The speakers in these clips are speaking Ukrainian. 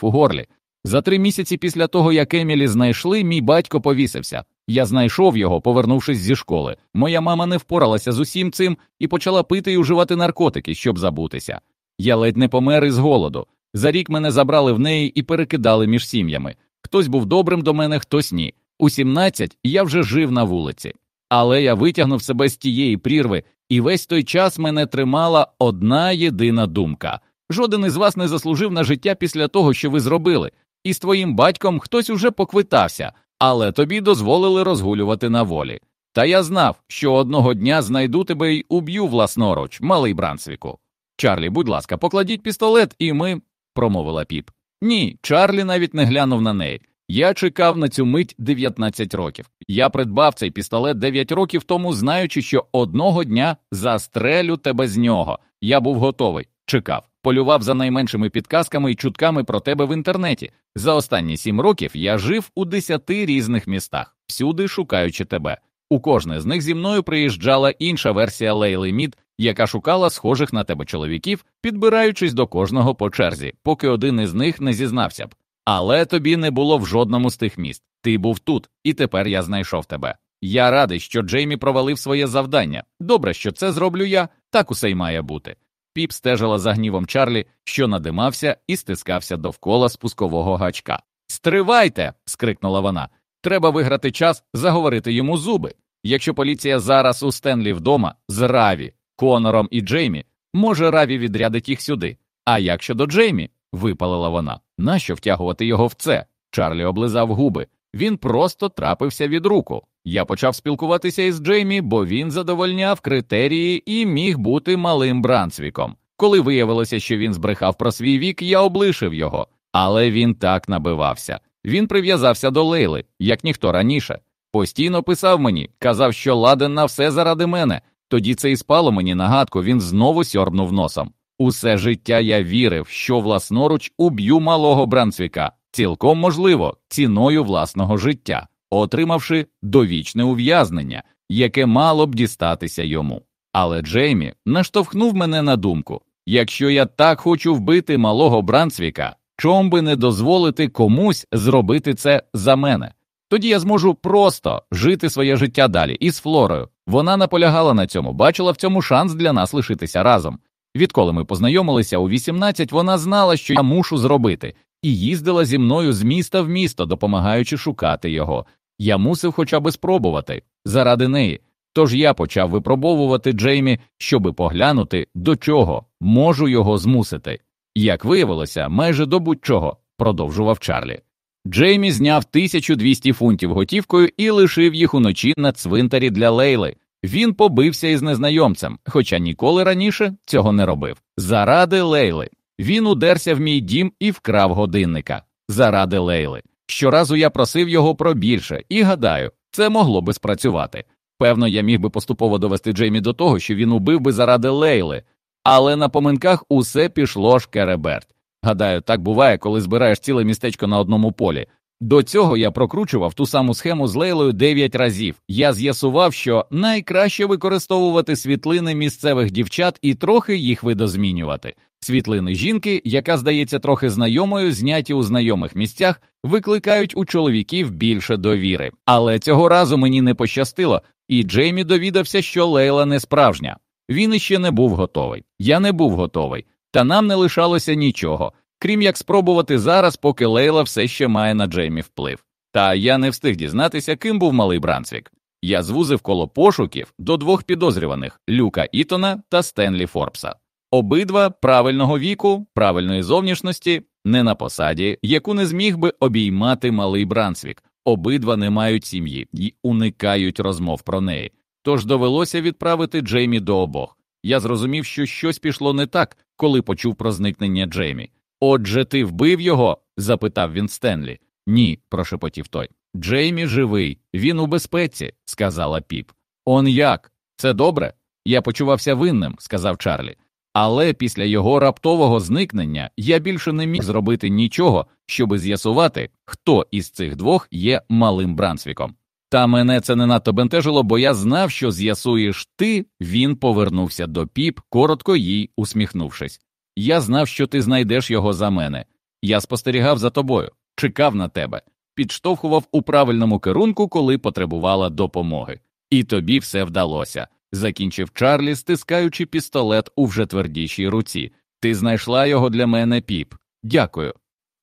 у горлі. За три місяці після того, як Емілі знайшли, мій батько повісився. Я знайшов його, повернувшись зі школи. Моя мама не впоралася з усім цим і почала пити і уживати наркотики, щоб забутися. Я ледь не помер із голоду. За рік мене забрали в неї і перекидали між сім'ями. Хтось був добрим до мене, хтось ні. У 17 я вже жив на вулиці. Але я витягнув себе з тієї прірви, і весь той час мене тримала одна єдина думка. Жоден із вас не заслужив на життя після того, що ви зробили, і з твоїм батьком хтось уже поквитався, але тобі дозволили розгулювати на волі. Та я знав, що одного дня знайду тебе й уб'ю власноруч, малий Брансвіку. Чарлі, будь ласка, покладіть пістолет, і ми. промовила піп. Ні, Чарлі навіть не глянув на неї. Я чекав на цю мить 19 років. Я придбав цей пістолет 9 років тому, знаючи, що одного дня застрелю тебе з нього. Я був готовий, чекав, полював за найменшими підказками і чутками про тебе в інтернеті. За останні сім років я жив у десяти різних містах, всюди шукаючи тебе. У кожне з них зі мною приїжджала інша версія Лейли Мід, яка шукала схожих на тебе чоловіків, підбираючись до кожного по черзі, поки один із них не зізнався б. Але тобі не було в жодному з тих міст. Ти був тут, і тепер я знайшов тебе. Я радий, що Джеймі провалив своє завдання. Добре, що це зроблю я, так усе й має бути. Піп стежила за гнівом Чарлі, що надимався і стискався довкола спускового гачка. Стривайте. скрикнула вона. Треба виграти час, заговорити йому зуби. Якщо поліція зараз у Стенлі вдома з Раві, Конором і Джеймі, може Раві відрядить їх сюди. А як щодо Джеймі, випалила вона. Нащо втягувати його в це? Чарлі облизав губи. Він просто трапився від руку. Я почав спілкуватися із Джеймі, бо він задовольняв критерії і міг бути малим Брансвіком. Коли виявилося, що він збрехав про свій вік, я облишив його, але він так набивався. Він прив'язався до Лейли, як ніхто раніше. Постійно писав мені, казав, що ладен на все заради мене. Тоді це і спало мені нагадку, він знову сьорбнув носом. Усе життя я вірив, що власноруч уб'ю малого Брансвіка, цілком можливо, ціною власного життя, отримавши довічне ув'язнення, яке мало б дістатися йому. Але Джеймі наштовхнув мене на думку якщо я так хочу вбити малого Брансвіка, чом би не дозволити комусь зробити це за мене? Тоді я зможу просто жити своє життя далі із Флорою. Вона наполягала на цьому, бачила в цьому шанс для нас лишитися разом. Відколи ми познайомилися у 18, вона знала, що я мушу зробити, і їздила зі мною з міста в місто, допомагаючи шукати його. Я мусив хоча б спробувати заради неї. Тож я почав випробовувати Джеймі, щоби поглянути, до чого можу його змусити. Як виявилося, майже до будь-чого, продовжував Чарлі. Джеймі зняв 1200 фунтів готівкою і лишив їх уночі на цвинтарі для Лейли. Він побився із незнайомцем, хоча ніколи раніше цього не робив. Заради Лейли. Він удерся в мій дім і вкрав годинника. Заради Лейли. Щоразу я просив його про більше, і гадаю, це могло би спрацювати. Певно, я міг би поступово довести Джеймі до того, що він убив би заради Лейли, але на поминках усе пішло шкереберт. Гадаю, так буває, коли збираєш ціле містечко на одному полі. До цього я прокручував ту саму схему з Лейлою 9 разів. Я з'ясував, що найкраще використовувати світлини місцевих дівчат і трохи їх видозмінювати. Світлини жінки, яка здається трохи знайомою, зняті у знайомих місцях, викликають у чоловіків більше довіри. Але цього разу мені не пощастило, і Джеймі довідався, що Лейла не справжня. Він іще не був готовий. Я не був готовий, та нам не лишалося нічого крім як спробувати зараз, поки Лейла все ще має на Джеймі вплив. Та я не встиг дізнатися, ким був малий Брансвік. Я звузив коло пошуків до двох підозрюваних Люка Ітона та Стенлі Форбса. Обидва правильного віку, правильної зовнішності, не на посаді, яку не зміг би обіймати малий Брансвік. Обидва не мають сім'ї і уникають розмов про неї. Тож довелося відправити Джеймі до обох. Я зрозумів, що щось пішло не так, коли почув про зникнення Джеймі. Отже, ти вбив його? запитав він Стенлі. Ні, прошепотів той. Джеймі живий, він у безпеці, сказала піп. Он як? Це добре? Я почувався винним, сказав Чарлі. Але після його раптового зникнення я більше не міг зробити нічого, щоби з'ясувати, хто із цих двох є малим Брансвіком. Та мене це не надто бентежило, бо я знав, що з'ясуєш ти, він повернувся до піп, коротко їй усміхнувшись. Я знав, що ти знайдеш його за мене. Я спостерігав за тобою, чекав на тебе, підштовхував у правильному керунку, коли потребувала допомоги. І тобі все вдалося. Закінчив Чарлі, стискаючи пістолет у вже твердішій руці. Ти знайшла його для мене, піп. Дякую.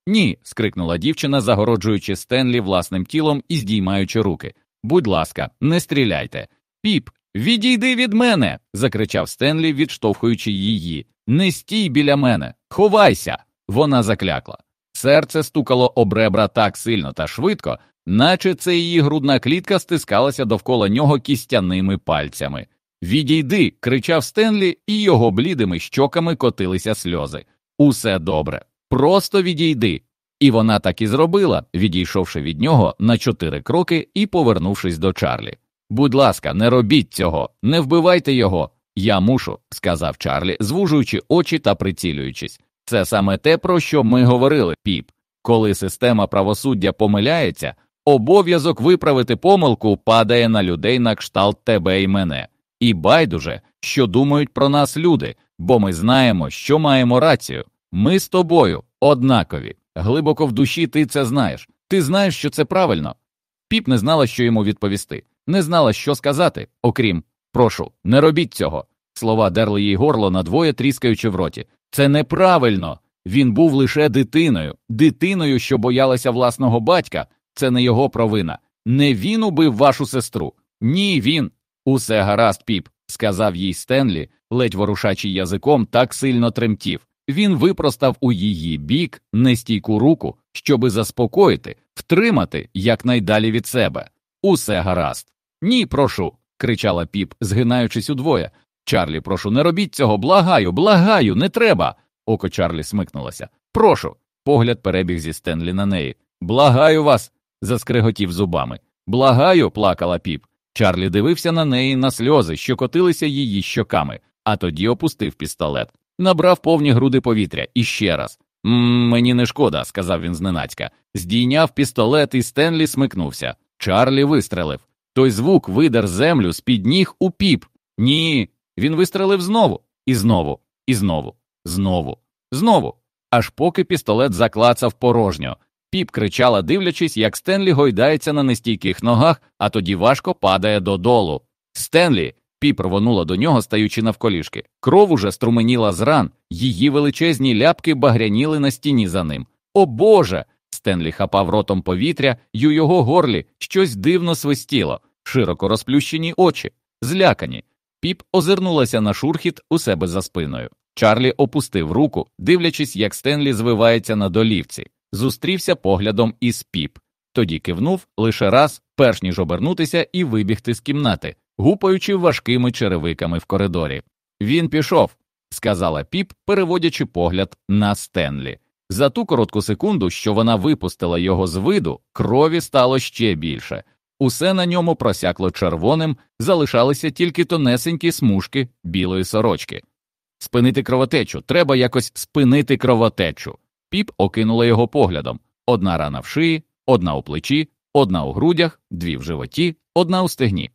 Ні. скрикнула дівчина, загороджуючи Стенлі власним тілом і здіймаючи руки. Будь ласка, не стріляйте. Піп, відійди від мене. закричав Стенлі, відштовхуючи її. Не стій біля мене, ховайся. Вона заклякла. Серце стукало об ребра так сильно та швидко, наче це її грудна клітка стискалася довкола нього кістяними пальцями. Відійди, кричав Стенлі, і його блідими щоками котилися сльози. Усе добре, просто відійди. І вона так і зробила, відійшовши від нього на чотири кроки і повернувшись до Чарлі. Будь ласка, не робіть цього, не вбивайте його. Я мушу, сказав Чарлі, звужуючи очі та прицілюючись. Це саме те, про що ми говорили, піп. Коли система правосуддя помиляється, обов'язок виправити помилку падає на людей на кшталт тебе і мене. І байдуже, що думають про нас люди, бо ми знаємо, що маємо рацію. Ми з тобою однакові. Глибоко в душі ти це знаєш. Ти знаєш, що це правильно. Піп не знала, що йому відповісти, не знала, що сказати, окрім прошу, не робіть цього. Слова дерли їй горло надвоє, тріскаючи в роті. Це неправильно. Він був лише дитиною, дитиною, що боялася власного батька. Це не його провина. Не він убив вашу сестру. Ні, він. Усе гаразд, піп, сказав їй Стенлі, ледь ворушачи язиком, так сильно тремтів. Він випростав у її бік нестійку руку, щоби заспокоїти, втримати якнайдалі від себе. Усе гаразд. Ні, прошу. Кричала піп, згинаючись удвоє. Чарлі, прошу, не робіть цього, благаю, благаю, не треба. Око Чарлі смикнулося. Прошу. Погляд перебіг зі Стенлі на неї. Благаю вас. заскриготів зубами. Благаю, плакала піп. Чарлі дивився на неї на сльози, що котилися її щоками, а тоді опустив пістолет, набрав повні груди повітря і ще раз. «М, Мені не шкода, сказав він зненацька. Здійняв пістолет, і Стенлі смикнувся. Чарлі вистрелив. Той звук видер землю з під ніг у піп. Ні. Він вистрелив знову, і знову, і знову, знову, знову, аж поки пістолет заклацав порожньо. Піп кричала, дивлячись, як Стенлі гойдається на нестійких ногах, а тоді важко падає додолу. Стенлі. Піп рвонула до нього, стаючи навколішки. Кров уже струменіла з ран, її величезні ляпки багряніли на стіні за ним. О Боже! Стенлі хапав ротом повітря, й у його горлі щось дивно свистіло, широко розплющені очі, злякані. Піп озирнулася на шурхіт у себе за спиною. Чарлі опустив руку, дивлячись, як Стенлі звивається на долівці зустрівся поглядом із піп, тоді кивнув лише раз, перш ніж обернутися і вибігти з кімнати, гупаючи важкими черевиками в коридорі. Він пішов, сказала піп, переводячи погляд на Стенлі. За ту коротку секунду, що вона випустила його з виду, крові стало ще більше. Усе на ньому просякло червоним, залишалися тільки тонесенькі смужки білої сорочки. Спинити кровотечу, треба якось спинити кровотечу. Піп окинула його поглядом одна рана в шиї, одна у плечі, одна у грудях, дві в животі, одна у стегні.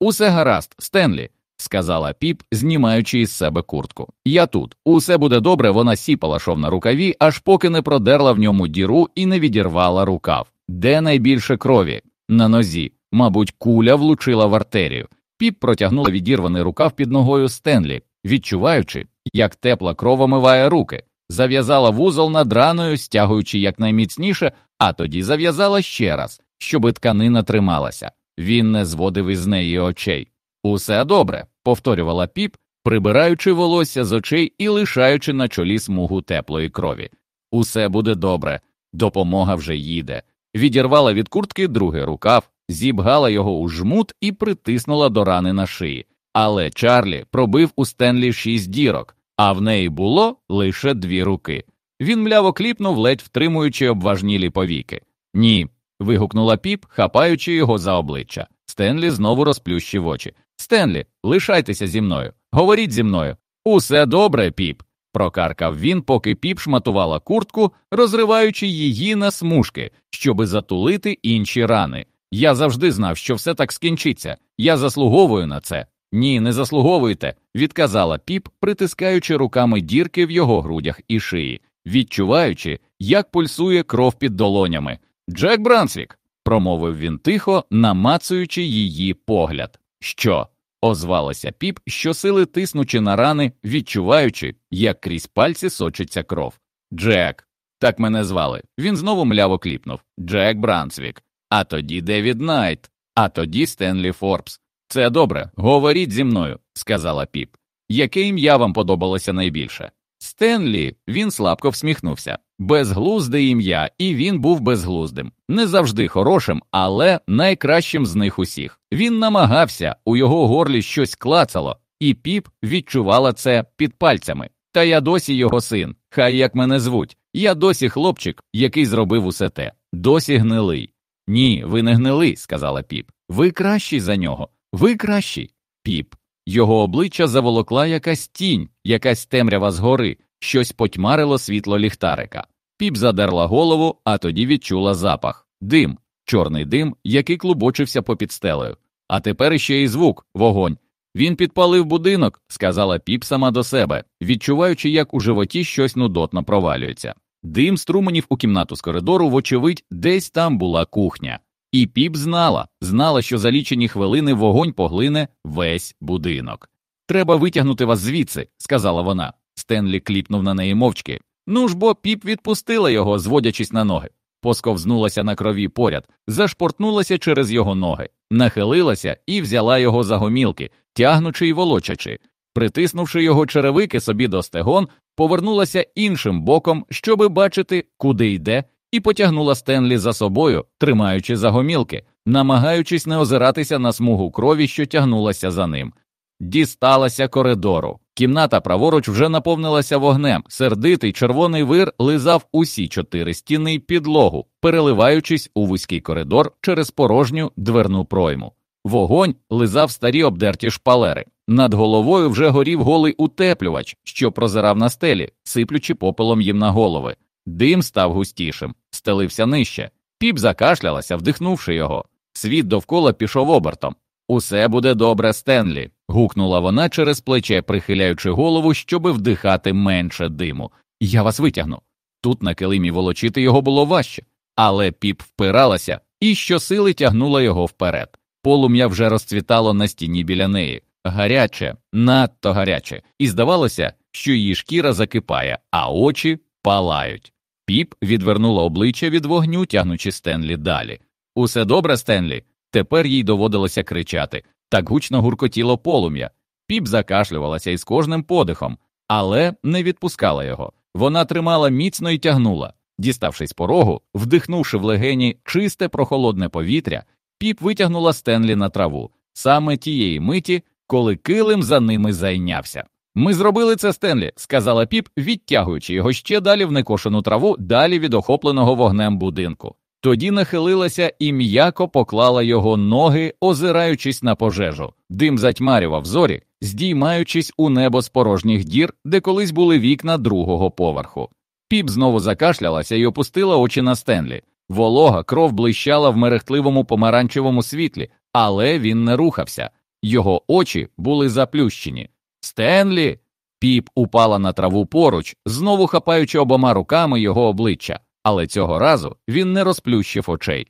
Усе гаразд, Стенлі, сказала піп, знімаючи із себе куртку. Я тут. Усе буде добре, вона сіпала шов на рукаві, аж поки не продерла в ньому діру і не відірвала рукав. Де найбільше крові? На нозі. Мабуть, куля влучила в артерію. Піп протягнула відірваний рукав під ногою Стенлі, відчуваючи, як тепла кров омиває руки зав'язала вузол над раною, стягуючи якнайміцніше, а тоді зав'язала ще раз, щоби тканина трималася. Він не зводив із неї очей. Усе добре, повторювала піп, прибираючи волосся з очей і лишаючи на чолі смугу теплої крові. Усе буде добре, допомога вже їде. Відірвала від куртки другий рукав, зібгала його у жмут і притиснула до рани на шиї. Але Чарлі пробив у Стенлі шість дірок, а в неї було лише дві руки. Він мляво кліпнув, ледь втримуючи обважнілі повіки. Ні. вигукнула піп, хапаючи його за обличчя. Стенлі знову розплющив очі. Стенлі, лишайтеся зі мною. Говоріть зі мною. Усе добре, піп. Прокаркав він, поки піп шматувала куртку, розриваючи її на смужки, щоби затулити інші рани. Я завжди знав, що все так скінчиться. Я заслуговую на це. Ні, не заслуговуєте, відказала піп, притискаючи руками дірки в його грудях і шиї, відчуваючи, як пульсує кров під долонями. Джек Брансвік, промовив він тихо, намацуючи її погляд. Що? Озвалася Піп, щосили тиснучи на рани, відчуваючи, як крізь пальці сочиться кров. Джек, так мене звали. Він знову мляво кліпнув. Джек Брансвік. А тоді Девід Найт, а тоді Стенлі Форбс. Це добре, говоріть зі мною, сказала Піп. Яке ім'я вам подобалося найбільше? Стенлі, він слабко всміхнувся. Безглузде ім'я, і він був безглуздим. Не завжди хорошим, але найкращим з них усіх. Він намагався, у його горлі щось клацало, і Піп відчувала це під пальцями. Та я досі його син, хай як мене звуть. Я досі хлопчик, який зробив усе те, досі гнилий. Ні, ви не гнилий, сказала піп. Ви кращий за нього, ви кращий. Піп. Його обличчя заволокла якась тінь, якась темрява згори, щось потьмарило світло ліхтарика. Піп задерла голову, а тоді відчула запах дим, чорний дим, який клубочився попід стелею. А тепер іще й звук, вогонь. Він підпалив будинок, сказала піп сама до себе, відчуваючи, як у животі щось нудотно провалюється. Дим струменів у кімнату з коридору, вочевидь, десь там була кухня. І піп знала, знала, що за лічені хвилини вогонь поглине весь будинок. Треба витягнути вас звідси, сказала вона. Стенлі кліпнув на неї мовчки. Ну ж бо піп відпустила його, зводячись на ноги. Посковзнулася на крові поряд, зашпортнулася через його ноги, нахилилася і взяла його за гомілки, тягнучи й волочачи. Притиснувши його черевики собі до стегон, повернулася іншим боком, щоби бачити, куди йде, і потягнула Стенлі за собою, тримаючи за гомілки, намагаючись не озиратися на смугу крові, що тягнулася за ним. Дісталася коридору. Кімната праворуч вже наповнилася вогнем. Сердитий червоний вир лизав усі чотири стіни й підлогу, переливаючись у вузький коридор через порожню дверну пройму. Вогонь лизав старі обдерті шпалери. Над головою вже горів голий утеплювач, що прозирав на стелі, сиплючи попелом їм на голови. Дим став густішим, стелився нижче. Піп закашлялася, вдихнувши його. Світ довкола пішов обертом. Усе буде добре, Стенлі. гукнула вона через плече, прихиляючи голову, щоби вдихати менше диму. Я вас витягну. Тут на килимі волочити його було важче, але піп впиралася і щосили тягнула його вперед. Полум'я вже розцвітало на стіні біля неї. Гаряче, надто гаряче, і здавалося, що її шкіра закипає, а очі палають. Піп відвернула обличчя від вогню, тягнучи Стенлі далі. Усе добре, Стенлі. Тепер їй доводилося кричати так гучно гуркотіло полум'я. Піп закашлювалася із кожним подихом, але не відпускала його. Вона тримала міцно і тягнула. Діставшись порогу, вдихнувши в легені чисте прохолодне повітря, піп витягнула Стенлі на траву саме тієї миті, коли килим за ними зайнявся. Ми зробили це, Стенлі, сказала піп, відтягуючи його ще далі в некошену траву, далі від охопленого вогнем будинку. Тоді нахилилася і м'яко поклала його ноги, озираючись на пожежу. Дим затьмарював зорі, здіймаючись у небо з порожніх дір, де колись були вікна другого поверху. Піп знову закашлялася і опустила очі на Стенлі. Волога кров блищала в мерехтливому помаранчевому світлі, але він не рухався. Його очі були заплющені. Стенлі. Піп упала на траву поруч, знову хапаючи обома руками його обличчя, але цього разу він не розплющив очей.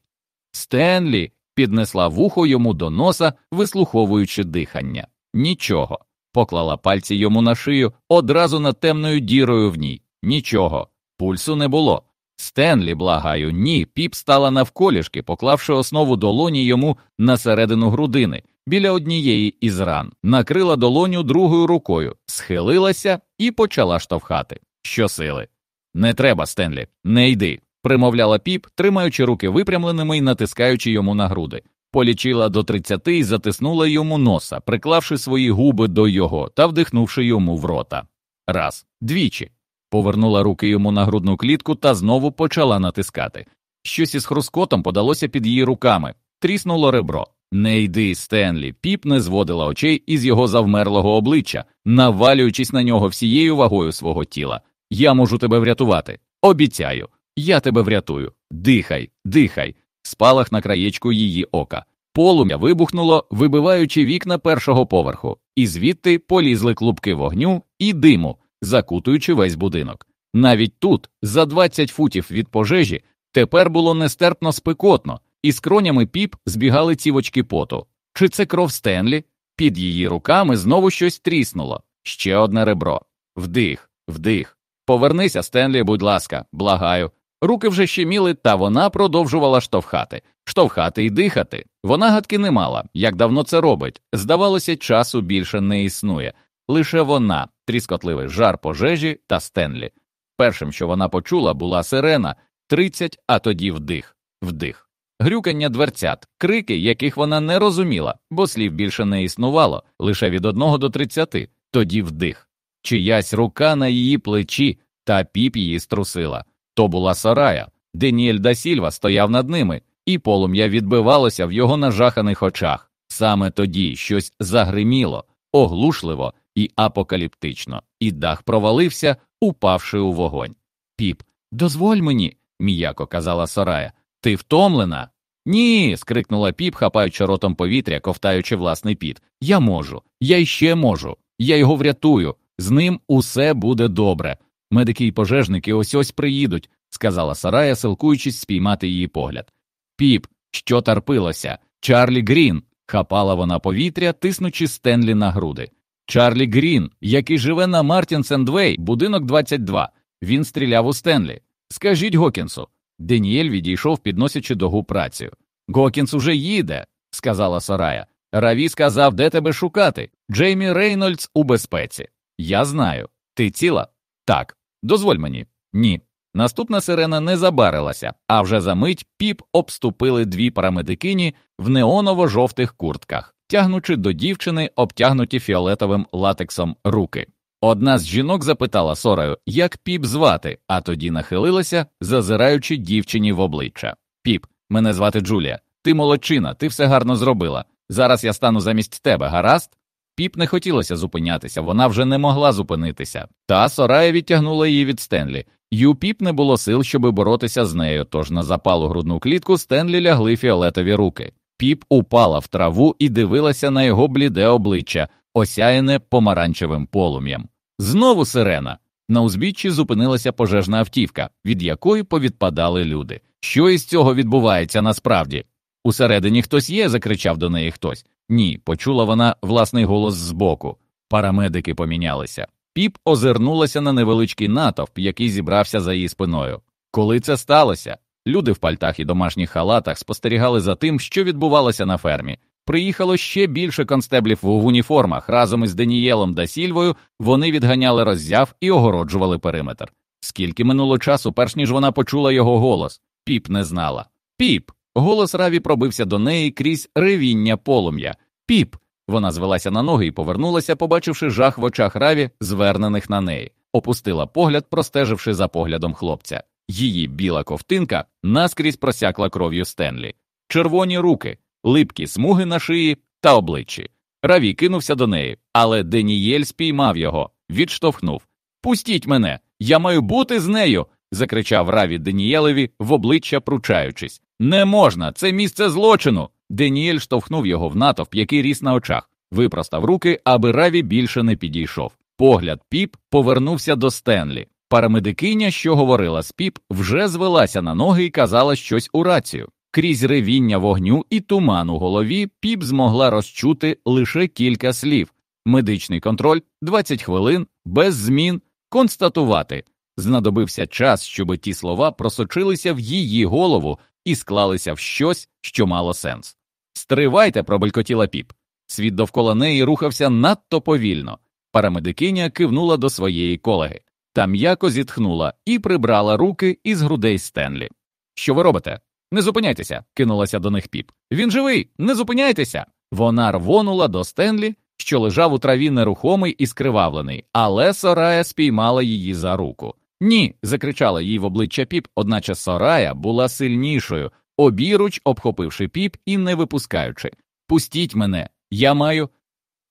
Стенлі піднесла вухо йому до носа, вислуховуючи дихання. Нічого. Поклала пальці йому на шию одразу над темною дірою в ній. Нічого. Пульсу не було. Стенлі, благаю, ні, піп стала навколішки, поклавши основу долоні йому на середину грудини, біля однієї із ран, накрила долоню другою рукою, схилилася і почала штовхати. Щосили. Не треба, Стенлі, не йди, примовляла піп, тримаючи руки випрямленими і натискаючи йому на груди. Полічила до тридцяти і затиснула йому носа, приклавши свої губи до його та вдихнувши йому в рота. Раз, двічі. Повернула руки йому на грудну клітку та знову почала натискати. Щось із хрускотом подалося під її руками, тріснуло ребро. Не йди, Стенлі, піп не зводила очей із його завмерлого обличчя, навалюючись на нього всією вагою свого тіла. Я можу тебе врятувати. Обіцяю, я тебе врятую. Дихай, дихай, спалах на краєчку її ока. Полум'я вибухнуло, вибиваючи вікна першого поверху, і звідти полізли клубки вогню і диму, закутуючи весь будинок. Навіть тут, за 20 футів від пожежі, тепер було нестерпно спекотно, і з кронями піп збігали цівочки поту. Чи це кров Стенлі? Під її руками знову щось тріснуло. Ще одне ребро. Вдих, вдих. Повернися, Стенлі, будь ласка, благаю. Руки вже щеміли, та вона продовжувала штовхати, штовхати і дихати. Вона гадки не мала, як давно це робить. Здавалося, часу більше не існує. Лише вона, тріскотливий жар пожежі та Стенлі. Першим, що вона почула, була сирена, тридцять, а тоді вдих, вдих. Грюкання дверцят, крики, яких вона не розуміла, бо слів більше не існувало, лише від одного до тридцяти, тоді вдих. Чиясь рука на її плечі, та піп її струсила. То була сарая. Деніель да Сільва стояв над ними, і полум'я відбивалося в його нажаханих очах. Саме тоді щось загриміло, оглушливо і апокаліптично, і дах провалився, упавши у вогонь. Піп, дозволь мені, м'яко казала Сарая. Ти втомлена? Ні. скрикнула піп, хапаючи ротом повітря, ковтаючи власний піт. Я можу, я іще можу, я його врятую. З ним усе буде добре. Медики і пожежники ось-ось приїдуть, сказала Сарая, силкуючись спіймати її погляд. Піп, що трапилося? Чарлі Грін. хапала вона повітря, тиснучи Стенлі на груди. Чарлі Грін, який живе на Мартінсенд-вей, будинок 22. Він стріляв у Стенлі. Скажіть Гокінсу. Деніель відійшов, підносячи до губ рацію. Гокінс уже їде, сказала Сарая. Раві сказав, де тебе шукати. Джеймі Рейнольдс у безпеці. Я знаю. Ти ціла? Так. Дозволь мені. Ні. Наступна сирена не забарилася, а вже за мить піп обступили дві парамедикині в неоново-жовтих куртках, тягнучи до дівчини, обтягнуті фіолетовим латексом руки. Одна з жінок запитала Сорою, як піп звати, а тоді нахилилася, зазираючи дівчині в обличчя. Піп, мене звати Джулія. Ти молодчина, ти все гарно зробила. Зараз я стану замість тебе, гаразд? Піп не хотілося зупинятися, вона вже не могла зупинитися. Та Сорая відтягнула її від Стенлі. Ю піп не було сил, щоби боротися з нею, тож на запалу грудну клітку Стенлі лягли фіолетові руки. Піп упала в траву і дивилася на його бліде обличчя, осяяне помаранчевим полум'ям. Знову сирена. На узбіччі зупинилася пожежна автівка, від якої повідпадали люди. Що із цього відбувається насправді? Усередині хтось є, закричав до неї хтось. Ні, почула вона власний голос збоку. Парамедики помінялися. Піп озирнулася на невеличкий натовп, який зібрався за її спиною. Коли це сталося? Люди в пальтах і домашніх халатах спостерігали за тим, що відбувалося на фермі. Приїхало ще більше констеблів в уніформах разом із Денієлом да Сільвою. Вони відганяли роззяв і огороджували периметр. Скільки минуло часу, перш ніж вона почула його голос, піп не знала. Піп. Голос Раві пробився до неї крізь ревіння полум'я. Піп. Вона звелася на ноги і повернулася, побачивши жах в очах Раві, звернених на неї, опустила погляд, простеживши за поглядом хлопця. Її біла ковтинка наскрізь просякла кров'ю Стенлі, червоні руки, липкі смуги на шиї та обличчі. Раві кинувся до неї, але Денієль спіймав його, відштовхнув. Пустіть мене, я маю бути з нею. закричав Раві Денієлеві в обличчя пручаючись. Не можна, це місце злочину. Деніель штовхнув його в натовп, який ріс на очах, випростав руки, аби Раві більше не підійшов. Погляд піп повернувся до Стенлі. Парамедикиня, що говорила з піп, вже звелася на ноги і казала щось у рацію. Крізь ревіння вогню і туман у голові піп змогла розчути лише кілька слів. Медичний контроль 20 хвилин, без змін, констатувати. Знадобився час, щоб ті слова просочилися в її голову і склалися в щось, що мало сенс. Стривайте, пробелькотіла піп. Світ довкола неї рухався надто повільно. Парамедикиня кивнула до своєї колеги та м'яко зітхнула і прибрала руки із грудей Стенлі. Що ви робите? Не зупиняйтеся, кинулася до них піп. Він живий, не зупиняйтеся. Вона рвонула до Стенлі, що лежав у траві нерухомий і скривавлений, але Сорая спіймала її за руку. Ні, закричала їй в обличчя піп, одначе Сорая була сильнішою, обіруч обхопивши піп і не випускаючи. Пустіть мене, я маю.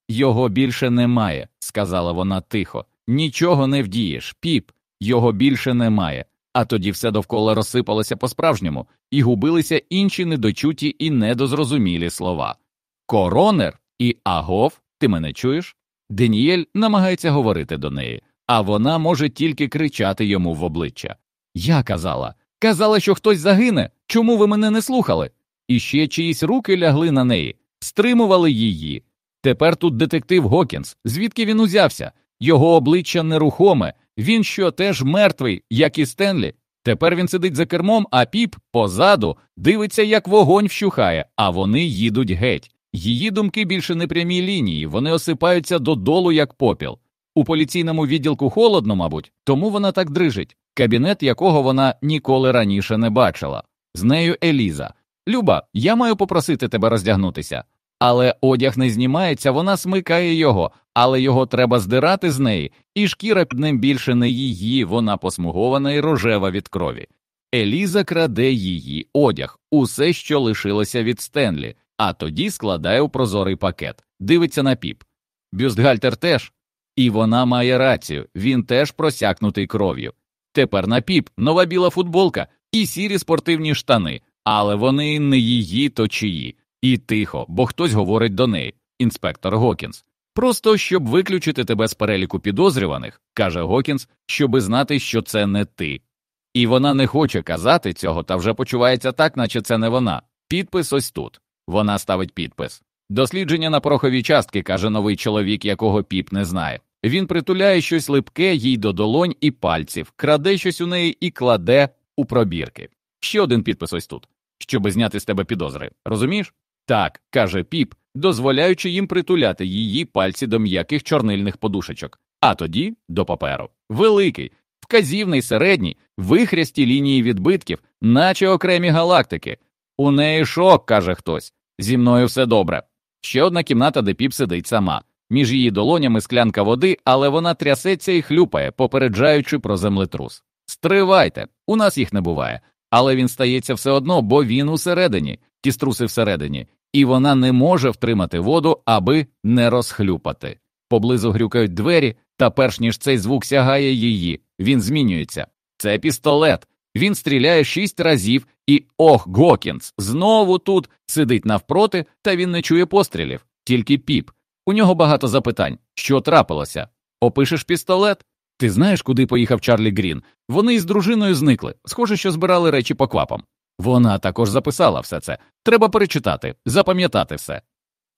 Його більше немає, сказала вона тихо. Нічого не вдієш, піп, його більше немає. А тоді все довкола розсипалося по-справжньому, і губилися інші недочуті і недозрозумілі слова. Коронер і агов, ти мене чуєш? Денієль намагається говорити до неї. а вона може тільки кричати йому в обличчя. Я казала, казала, що хтось загине. Чому ви мене не слухали? І ще чиїсь руки лягли на неї, стримували її. Тепер тут детектив Гокінс. Звідки він узявся? Його обличчя нерухоме, він що теж мертвий, як і Стенлі. Тепер він сидить за кермом, а піп позаду дивиться, як вогонь вщухає, а вони їдуть геть. Її думки більше не прямі лінії, вони осипаються додолу, як попіл. У поліційному відділку холодно, мабуть, тому вона так дрижить, кабінет якого вона ніколи раніше не бачила. З нею Еліза. Люба, я маю попросити тебе роздягнутися. Але одяг не знімається, вона смикає його, але його треба здирати з неї, і шкіра під ним більше не її, вона посмугована і рожева від крові. Еліза краде її одяг, усе, що лишилося від Стенлі, а тоді складає у прозорий пакет, дивиться на піп. Бюстгальтер теж, і вона має рацію, він теж просякнутий кров'ю. Тепер на піп нова біла футболка і сірі спортивні штани, але вони не її, то чиї. І тихо, бо хтось говорить до неї, інспектор Гокінс. Просто щоб виключити тебе з переліку підозрюваних, каже Гокінс, щоби знати, що це не ти. І вона не хоче казати цього, та вже почувається так, наче це не вона. Підпис ось тут. Вона ставить підпис. Дослідження на порохові частки, каже новий чоловік, якого піп не знає. Він притуляє щось липке їй до долонь і пальців, краде щось у неї і кладе у пробірки. Ще один підпис ось тут, щоби зняти з тебе підозри. Розумієш? Так, каже піп, дозволяючи їм притуляти її пальці до м'яких чорнильних подушечок, а тоді до паперу. Великий, вказівний середній, вихрясті лінії відбитків, наче окремі галактики. У неї шок, каже хтось. Зі мною все добре. Ще одна кімната, де піп сидить сама. Між її долонями склянка води, але вона трясеться і хлюпає, попереджаючи про землетрус. Стривайте, у нас їх не буває. Але він стається все одно, бо він усередині, ті струси всередині, і вона не може втримати воду, аби не розхлюпати. Поблизу грюкають двері, та перш ніж цей звук сягає її, він змінюється. Це пістолет. Він стріляє шість разів, і ох, Гокінс знову тут сидить навпроти, та він не чує пострілів, тільки піп. У нього багато запитань. Що трапилося? Опишеш пістолет? Ти знаєш, куди поїхав Чарлі Грін? Вони із дружиною зникли. Схоже, що збирали речі по квапам. Вона також записала все це. Треба перечитати, запам'ятати все.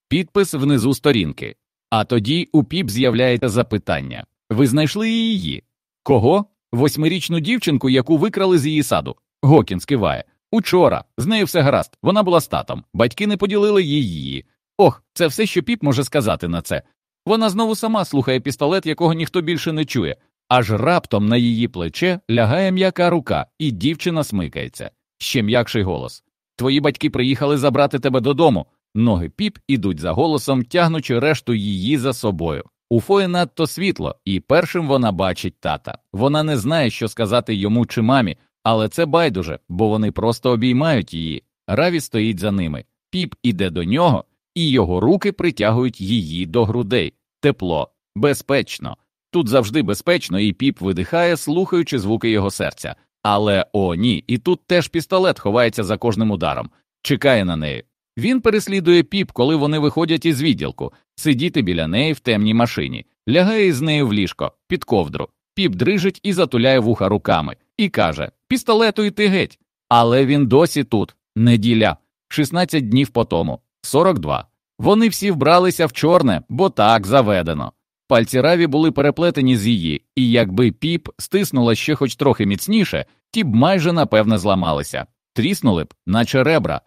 Підпис внизу сторінки. А тоді у піп з'являється запитання Ви знайшли її? Кого? Восьмирічну дівчинку, яку викрали з її саду. Гокінс киває. Учора, з нею все гаразд, вона була з татом, батьки не поділили її. Ох, це все, що піп може сказати на це. Вона знову сама слухає пістолет, якого ніхто більше не чує, аж раптом на її плече лягає м'яка рука, і дівчина смикається. Ще м'якший голос. Твої батьки приїхали забрати тебе додому. Ноги піп ідуть за голосом, тягнучи решту її за собою. У Фої надто світло, і першим вона бачить тата. Вона не знає, що сказати йому чи мамі, але це байдуже, бо вони просто обіймають її. Раві стоїть за ними. Піп іде до нього, і його руки притягують її до грудей. Тепло, безпечно. Тут завжди безпечно, і піп видихає, слухаючи звуки його серця. Але о, ні, і тут теж пістолет ховається за кожним ударом, чекає на неї. Він переслідує піп, коли вони виходять із відділку, сидіти біля неї в темній машині, лягає із нею в ліжко, під ковдру. Піп дрижить і затуляє вуха руками, і каже Пістолету йти геть. Але він досі тут, неділя, 16 днів по тому, 42. Вони всі вбралися в чорне, бо так заведено. Пальці раві були переплетені з її, і якби піп стиснула ще хоч трохи міцніше, ті б майже напевне зламалися, тріснули б, наче ребра.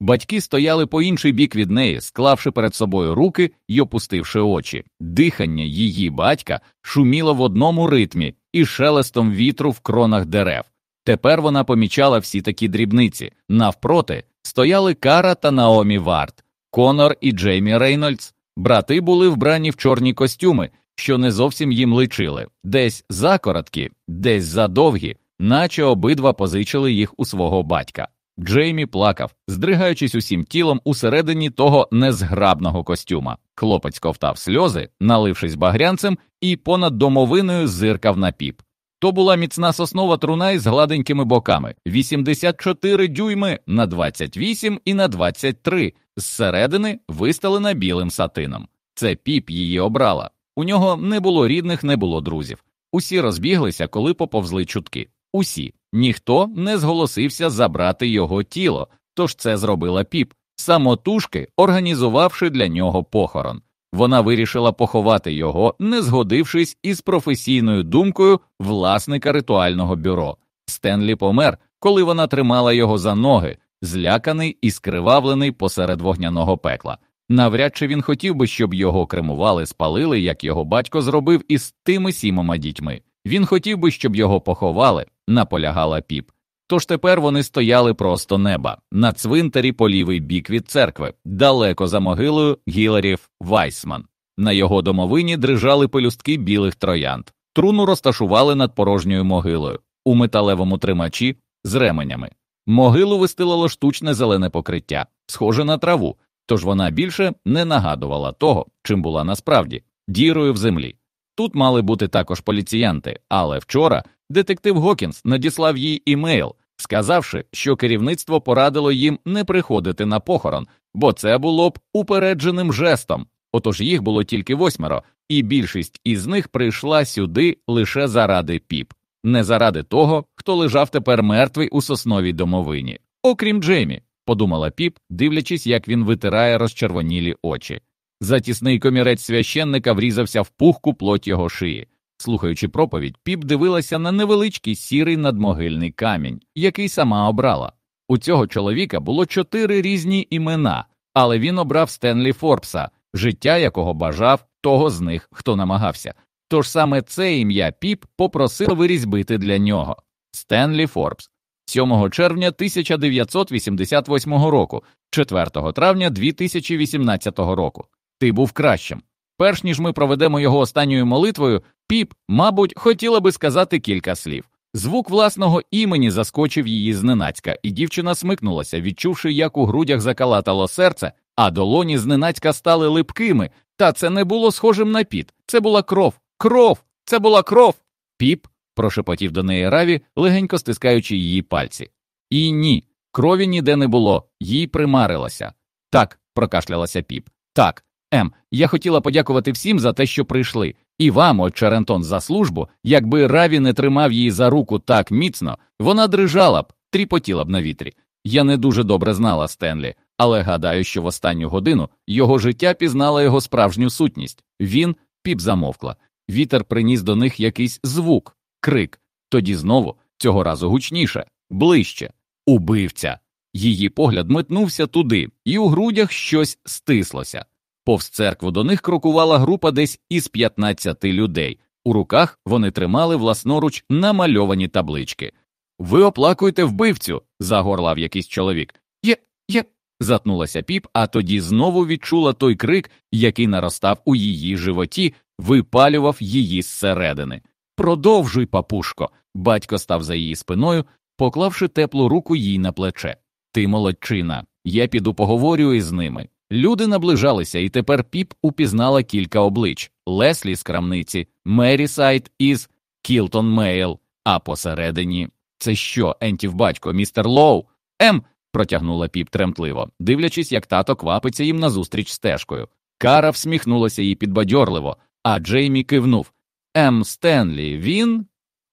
Батьки стояли по інший бік від неї, склавши перед собою руки й опустивши очі. Дихання її батька шуміло в одному ритмі і шелестом вітру в кронах дерев. Тепер вона помічала всі такі дрібниці. Навпроти стояли Кара та Наомі Варт, Конор і Джеймі Рейнольдс. Брати були вбрані в чорні костюми, що не зовсім їм личили, десь закороткі, десь задовгі, наче обидва позичили їх у свого батька. Джеймі плакав, здригаючись усім тілом усередині того незграбного костюма. Хлопець ковтав сльози, налившись багрянцем, і понад домовиною зиркав на піп. То була міцна соснова труна із гладенькими боками 84 дюйми на 28 і на 23, зсередини вистелена білим сатином. Це піп її обрала. У нього не було рідних, не було друзів. Усі розбіглися, коли поповзли чутки. Усі ніхто не зголосився забрати його тіло, тож це зробила піп, самотужки організувавши для нього похорон. Вона вирішила поховати його, не згодившись із професійною думкою власника ритуального бюро. Стенлі помер, коли вона тримала його за ноги, зляканий і скривавлений посеред вогняного пекла. Навряд чи він хотів би, щоб його кремували, спалили, як його батько зробив із тими сімома дітьми. Він хотів би, щоб його поховали, наполягала піп. Тож тепер вони стояли просто неба на цвинтарі по лівий бік від церкви, далеко за могилою Гіларів Вайсман. На його домовині дрижали пелюстки білих троянд. Труну розташували над порожньою могилою у металевому тримачі з ременями. Могилу вистилало штучне зелене покриття, схоже на траву, тож вона більше не нагадувала того, чим була насправді дірою в землі. Тут мали бути також поліціянти, але вчора детектив Гокінс надіслав їй імейл, сказавши, що керівництво порадило їм не приходити на похорон, бо це було б упередженим жестом. Отож їх було тільки восьмеро, і більшість із них прийшла сюди лише заради піп, не заради того, хто лежав тепер мертвий у сосновій домовині, окрім Джеймі, подумала піп, дивлячись, як він витирає розчервонілі очі. Затісний комірець священника врізався в пухку плоть його шиї. Слухаючи проповідь, піп дивилася на невеличкий сірий надмогильний камінь, який сама обрала. У цього чоловіка було чотири різні імена, але він обрав Стенлі Форбса, життя якого бажав того з них, хто намагався. Тож саме це ім'я піп попросив вирізьбити для нього Стенлі Форбс 7 червня 1988 року, 4 травня 2018 року. Ти був кращим. Перш ніж ми проведемо його останньою молитвою, піп, мабуть, хотіла би сказати кілька слів. Звук власного імені заскочив її зненацька, і дівчина смикнулася, відчувши, як у грудях закалатало серце, а долоні зненацька стали липкими, та це не було схожим на піт. Це була кров, кров, це була кров. Піп прошепотів до неї раві, легенько стискаючи її пальці. І ні, крові ніде не було, їй примарилося. Так, прокашлялася піп. Так, Ем, я хотіла подякувати всім за те, що прийшли, і вам, отче Рентон, за службу, якби Раві не тримав її за руку так міцно, вона дрижала б, тріпотіла б на вітрі. Я не дуже добре знала Стенлі, але гадаю, що в останню годину його життя пізнало його справжню сутність. Він піп замовкла. Вітер приніс до них якийсь звук, крик. Тоді знову, цього разу гучніше, ближче. Убивця. Її погляд метнувся туди, і у грудях щось стислося. Повз церкву до них крокувала група десь із 15 людей. У руках вони тримали власноруч намальовані таблички. Ви оплакуєте вбивцю, загорлав якийсь чоловік. Є, є. затнулася піп, а тоді знову відчула той крик, який наростав у її животі, випалював її зсередини. Продовжуй, папушко. Батько став за її спиною, поклавши теплу руку їй на плече. Ти молодчина, я піду поговорю із ними. Люди наближалися, і тепер Піп упізнала кілька облич Леслі з крамниці, Мері Сайт із Кілтон Мейл, а посередині це що, Ентів батько, містер Лоу? Ем. протягнула Піп тремтливо, дивлячись, як тато квапиться їм назустріч стежкою. Кара всміхнулася їй підбадьорливо, а Джеймі кивнув М. Стенлі, він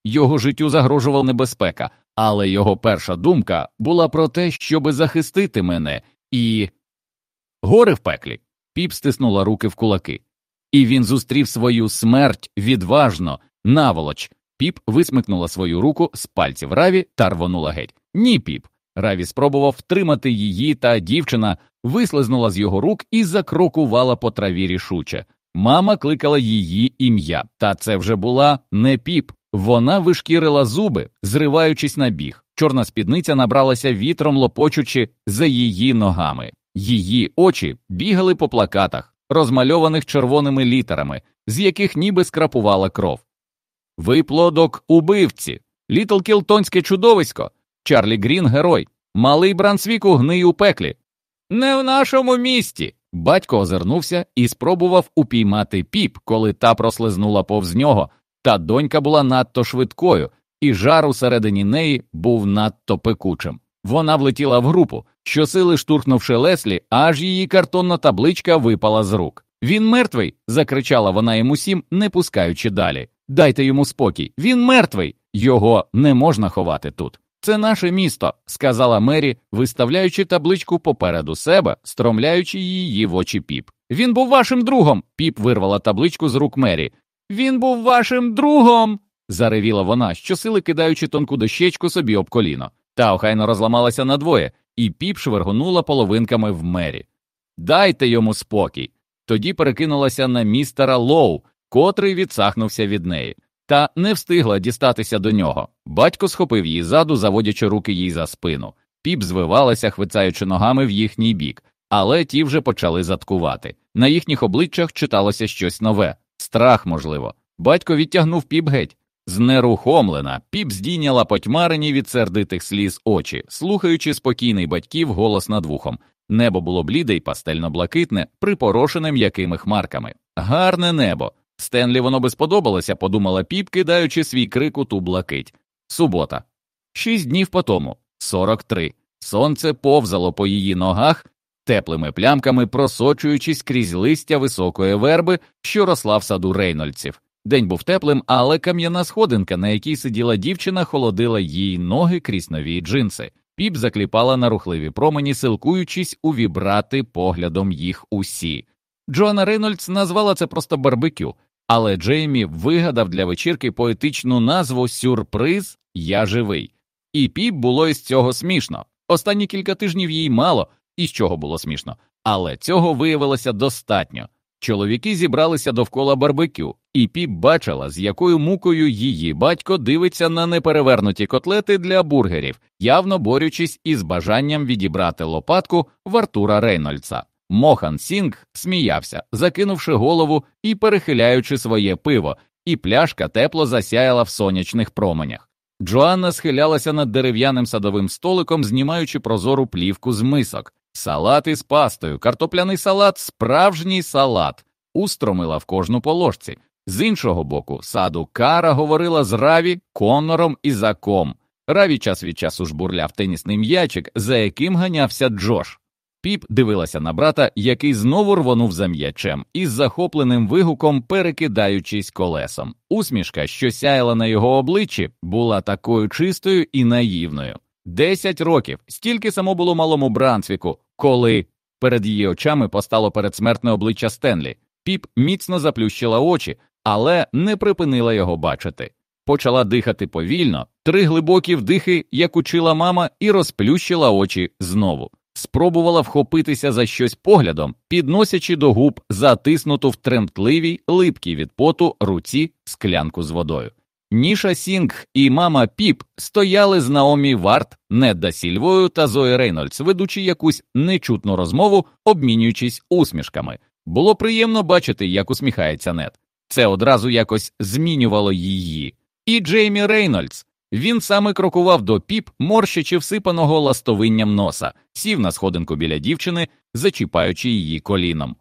його життю загрожувала небезпека, але його перша думка була про те, щоби захистити мене, і. Гори в пеклі. Піп стиснула руки в кулаки. І він зустрів свою смерть відважно, наволоч. Піп висмикнула свою руку з пальців Раві та рвонула геть. Ні, піп. Раві спробував втримати її, та дівчина вислизнула з його рук і закрокувала по траві рішуче. Мама кликала її ім'я, та це вже була не піп. Вона вишкірила зуби, зриваючись на біг. Чорна спідниця набралася вітром, лопочучи за її ногами. Її очі бігали по плакатах, розмальованих червоними літерами, з яких ніби скрапувала кров. Виплодок убивці, Літл Кілтонське чудовисько, Чарлі Грін герой, малий Брансвіку гний у пеклі. Не в нашому місті. Батько озирнувся і спробував упіймати піп, коли та прослизнула повз нього, та донька була надто швидкою, і жар усередині неї був надто пекучим. Вона влетіла в групу, щосили штурхнувши Леслі, аж її картонна табличка випала з рук. Він мертвий. закричала вона їм усім, не пускаючи далі. Дайте йому спокій. Він мертвий. Його не можна ховати тут. Це наше місто, сказала Мері, виставляючи табличку попереду себе, стромляючи її в очі піп. Він був вашим другом. Піп вирвала табличку з рук Мері. Він був вашим другом. заревіла вона, щосили кидаючи тонку дощечку собі об коліно. Та охайно розламалася надвоє, і піп швергонула половинками в Мері. Дайте йому спокій. Тоді перекинулася на містера Лоу, котрий відсахнувся від неї, та не встигла дістатися до нього. Батько схопив її ззаду, заводячи руки їй за спину. Піп звивалася, хвицаючи ногами в їхній бік, але ті вже почали заткувати. На їхніх обличчях читалося щось нове страх, можливо. Батько відтягнув піп геть. Знерухомлена, піп здійняла потьмарені від сердитих сліз очі, слухаючи спокійний батьків голос над вухом. Небо було бліде й пастельно-блакитне, припорошене м'якими хмарками. Гарне небо. Стенлі воно би сподобалося, подумала піп, кидаючи свій крик у ту блакить. Субота. Шість днів по тому. Сорок три. Сонце повзало по її ногах, теплими плямками просочуючись крізь листя високої верби, що росла в саду рейнольдців. День був теплим, але кам'яна сходинка, на якій сиділа дівчина, холодила їй ноги крізь нові джинси. Піп закліпала на рухливі промені, силкуючись увібрати поглядом їх усі. Джоанна Рейнольдс назвала це просто барбекю, але Джеймі вигадав для вечірки поетичну назву Сюрприз Я живий. І піп було із цього смішно. Останні кілька тижнів їй мало, і з чого було смішно, але цього виявилося достатньо. Чоловіки зібралися довкола барбекю, і піп бачила, з якою мукою її батько дивиться на неперевернуті котлети для бургерів, явно борючись із бажанням відібрати лопатку в Артура Рейнольдса. Мохан Сінг сміявся, закинувши голову і перехиляючи своє пиво, і пляшка тепло засяяла в сонячних променях. Джоанна схилялася над дерев'яним садовим столиком, знімаючи прозору плівку з мисок. Салат із пастою, картопляний салат, справжній салат, устромила в кожну положці. З іншого боку, саду Кара говорила з Раві, Коннором і Заком. Раві час від часу жбурляв тенісний м'ячик, за яким ганявся Джош. Піп дивилася на брата, який знову рвонув за м'ячем, із захопленим вигуком перекидаючись колесом. Усмішка, що сяяла на його обличчі, була такою чистою і наївною. Десять років стільки само було малому Брансвіку, коли перед її очами постало передсмертне обличчя Стенлі. Піп міцно заплющила очі, але не припинила його бачити. Почала дихати повільно, три глибокі вдихи, як учила мама, і розплющила очі знову. Спробувала вхопитися за щось поглядом, підносячи до губ затиснуту в тремтливій, липкій від поту руці склянку з водою. Ніша Сінг і мама Піп стояли з Наомі Варт, Нет да Сільвою та Зої Рейнольдс, ведучи якусь нечутну розмову, обмінюючись усмішками. Було приємно бачити, як усміхається Нет. Це одразу якось змінювало її. І Джеймі Рейнольдс. Він саме крокував до Піп, морщачи всипаного ластовинням носа, сів на сходинку біля дівчини, зачіпаючи її коліном.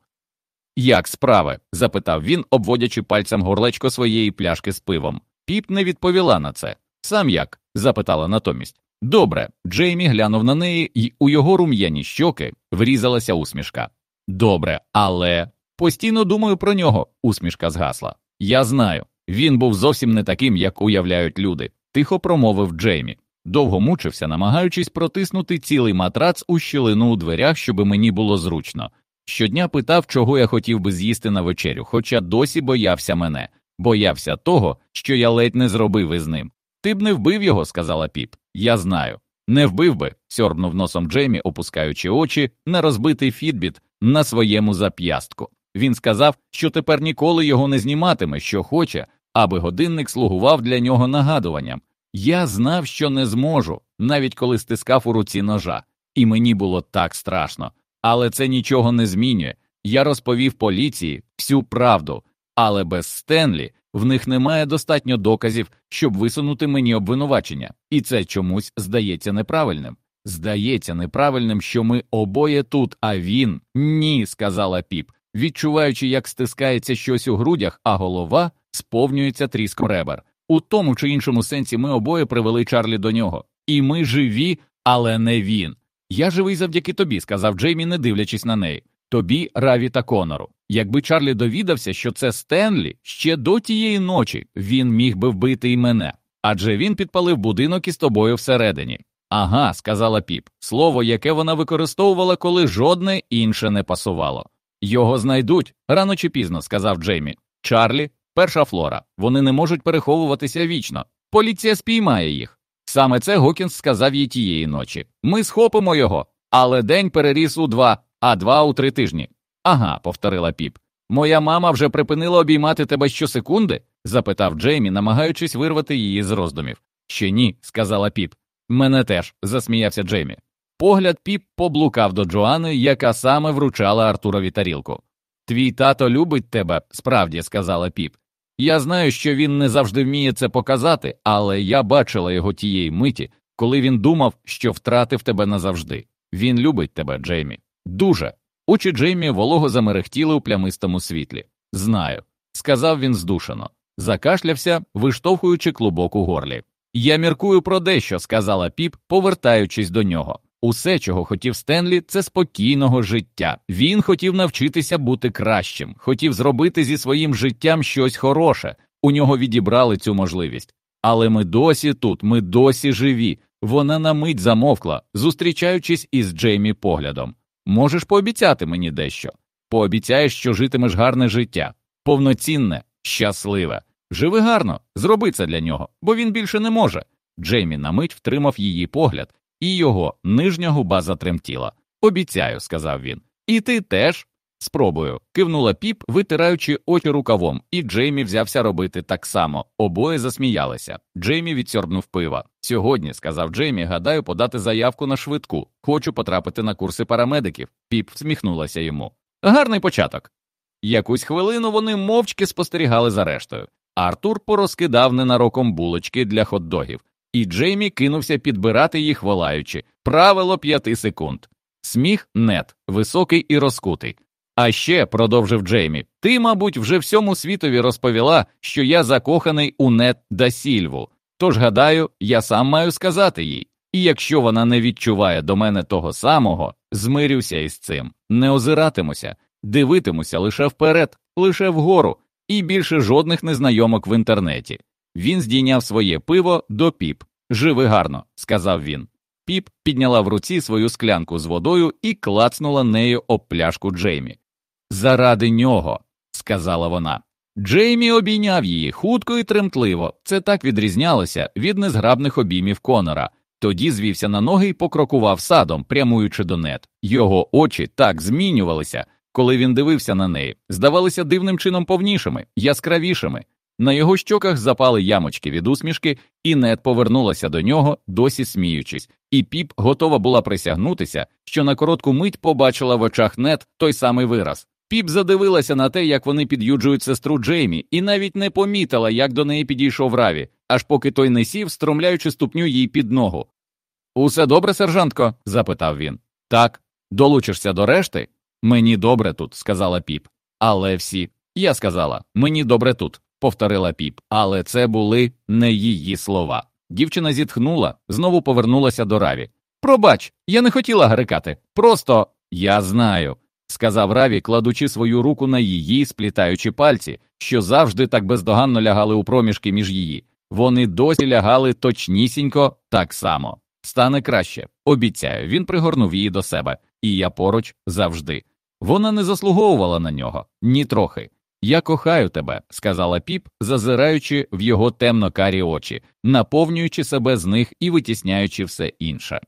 Як справи? запитав він, обводячи пальцем горлечко своєї пляшки з пивом. Піп не відповіла на це. Сам як? запитала натомість. Добре, Джеймі глянув на неї, і у його рум'яні щоки врізалася усмішка. Добре, але постійно думаю про нього, усмішка згасла. Я знаю. Він був зовсім не таким, як уявляють люди, тихо промовив Джеймі. Довго мучився, намагаючись протиснути цілий матрац у щілину у дверях, щоб мені було зручно. Щодня питав, чого я хотів би з'їсти на вечерю, хоча досі боявся мене, боявся того, що я ледь не зробив із ним. Ти б не вбив його, сказала піп. Я знаю. Не вбив би, сьорбнув носом Джеймі, опускаючи очі на розбитий фідбіт на своєму зап'ястку. Він сказав, що тепер ніколи його не зніматиме, що хоче, аби годинник слугував для нього нагадуванням. Я знав, що не зможу, навіть коли стискав у руці ножа, і мені було так страшно. Але це нічого не змінює. Я розповів поліції всю правду, але без Стенлі в них немає достатньо доказів, щоб висунути мені обвинувачення, і це чомусь здається неправильним. Здається неправильним, що ми обоє тут, а він ні, сказала піп, відчуваючи, як стискається щось у грудях, а голова сповнюється тріском ребер. У тому чи іншому сенсі ми обоє привели Чарлі до нього. І ми живі, але не він. Я живий завдяки тобі, сказав Джеймі, не дивлячись на неї. Тобі, Раві та Конору. Якби Чарлі довідався, що це Стенлі, ще до тієї ночі він міг би вбити і мене, адже він підпалив будинок із тобою всередині. Ага, сказала піп, слово, яке вона використовувала, коли жодне інше не пасувало. Його знайдуть рано чи пізно, сказав Джеймі. Чарлі, перша флора. Вони не можуть переховуватися вічно. Поліція спіймає їх. Саме це Гокінс сказав їй тієї ночі. Ми схопимо його, але день переріс у два, а два у три тижні. Ага, повторила піп. Моя мама вже припинила обіймати тебе щосекунди? запитав Джеймі, намагаючись вирвати її з роздумів. Ще ні, сказала піп. Мене теж, засміявся Джеймі. Погляд піп поблукав до Джоани, яка саме вручала Артурові тарілку. Твій тато любить тебе, справді, сказала піп. Я знаю, що він не завжди вміє це показати, але я бачила його тієї миті, коли він думав, що втратив тебе назавжди. Він любить тебе, Джеймі. Дуже. Очі Джеймі волого замерехтіли у плямистому світлі. Знаю, сказав він здушено. Закашлявся, виштовхуючи клубок у горлі. Я міркую про дещо, сказала піп, повертаючись до нього. Усе, чого хотів Стенлі, це спокійного життя. Він хотів навчитися бути кращим, хотів зробити зі своїм життям щось хороше. У нього відібрали цю можливість. Але ми досі тут, ми досі живі. Вона на мить замовкла, зустрічаючись із Джеймі поглядом. Можеш пообіцяти мені дещо? Пообіцяєш, що житимеш гарне життя, повноцінне, щасливе. Живи гарно, зроби це для нього, бо він більше не може. Джеймі на мить втримав її погляд, і його нижня губа затремтіла. Обіцяю, сказав він. І ти теж спробую. кивнула піп, витираючи очі рукавом, і Джеймі взявся робити так само. Обоє засміялися. Джеймі відсьорбнув пива. Сьогодні, сказав Джеймі, гадаю, подати заявку на швидку. Хочу потрапити на курси парамедиків. Піп всміхнулася йому. Гарний початок. Якусь хвилину вони мовчки спостерігали за рештою. Артур порозкидав ненароком булочки для хот-догів, і Джеймі кинувся підбирати їх, волаючи правило п'яти секунд. Сміх нет, високий і розкутий. А ще, продовжив Джеймі, ти, мабуть, вже всьому світові розповіла, що я закоханий у нет да сільву. Тож, гадаю, я сам маю сказати їй. І якщо вона не відчуває до мене того самого, змирюся із цим, не озиратимуся, дивитимуся лише вперед, лише вгору, і більше жодних незнайомок в інтернеті. Він здійняв своє пиво до піп. Живи гарно, сказав він. Піп підняла в руці свою склянку з водою і клацнула нею об пляшку Джеймі. Заради нього, сказала вона. Джеймі обійняв її хутко і тремтливо. Це так відрізнялося від незграбних обіймів Конора. Тоді звівся на ноги і покрокував садом, прямуючи до нет. Його очі так змінювалися, коли він дивився на неї, здавалися дивним чином повнішими, яскравішими. На його щоках запали ямочки від усмішки, і нет повернулася до нього, досі сміючись, і піп готова була присягнутися, що на коротку мить побачила в очах нет той самий вираз. Піп задивилася на те, як вони під'юджують сестру Джеймі, і навіть не помітила, як до неї підійшов Раві, аж поки той не сів, стромляючи ступню їй під ногу. Усе добре, сержантко? запитав він. Так, долучишся до решти? Мені добре тут, сказала піп. Але всі. Я сказала, мені добре тут, повторила піп, але це були не її слова. Дівчина зітхнула, знову повернулася до Раві. Пробач, я не хотіла гарикати. Просто я знаю, сказав Раві, кладучи свою руку на її, сплітаючи пальці, що завжди так бездоганно лягали у проміжки між її. Вони досі лягали точнісінько так само. Стане краще. Обіцяю, він пригорнув її до себе, і я поруч завжди. Вона не заслуговувала на нього ні трохи. Я кохаю тебе, сказала піп, зазираючи в його темно карі очі, наповнюючи себе з них і витісняючи все інше.